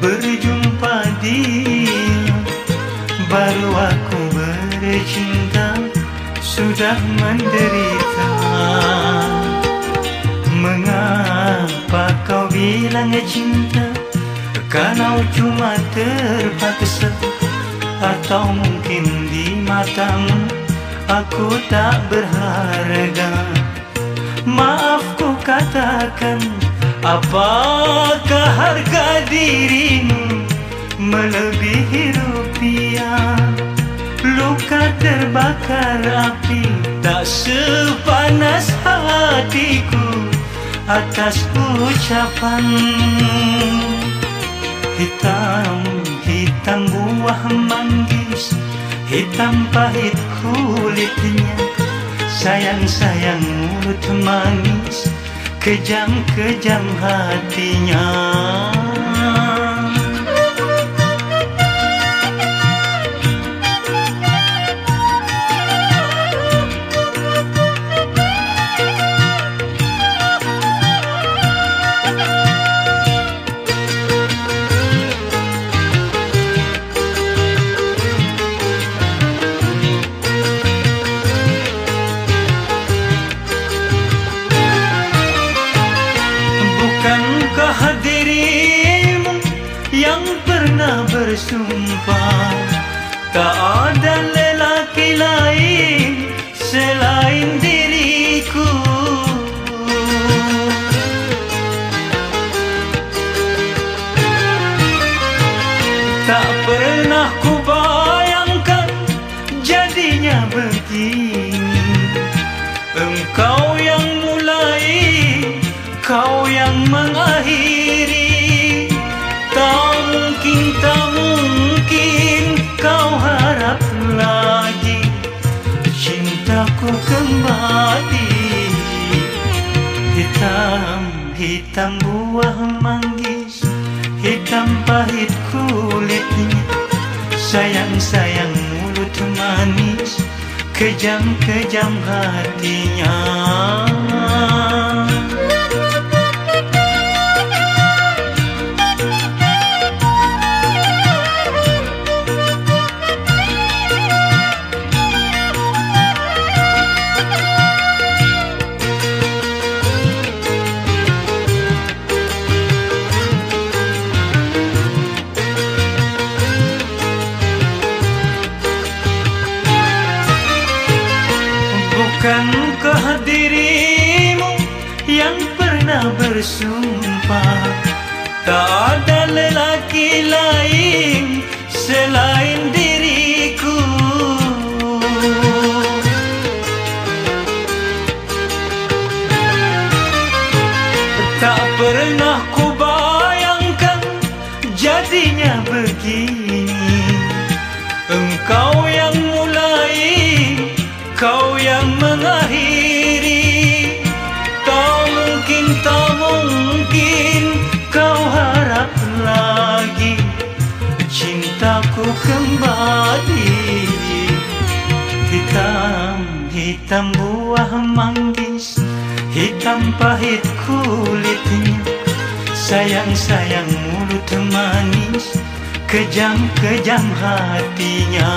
berjumpa dia. Baru aku bercinta Sudah menderita. Mengapa kau bilang cinta? Kalau cuma terpaksa. Atau mungkin di matamu Aku tak berharga. Maaf ku katakan Apakah harga dirimu Melebihi rupiah? Luka terbakar api Tak sepanas hatiku Atas ucapan Hitam, hitam buah manggis Hitam pahit kulitnya. Sayang-sayang mulut manis Kejam-kejam hatinya bersumpah. Tak ada lelaki lain selain diriku. Tak pernah ku bayangkan jadinya begini. Engkau yang mulai, kau yang mengakhiri. Tak mungkin, tak Cintaku kembali. Hitam, hitam buah manggis Hitam pahit kulitnya Sayang-sayang mulut manis Kejam-kejam hatinya bersumpah. Tak ada lelaki lain selain diriku. Tak pernah ku bayangkan jadinya begini. Engkau yang mulai kau yang mengakhiri Cintaku kembali. Hitam, hitam buah manggis Hitam pahit kulitnya Sayang-sayang mulut manis Kejam-kejam hatinya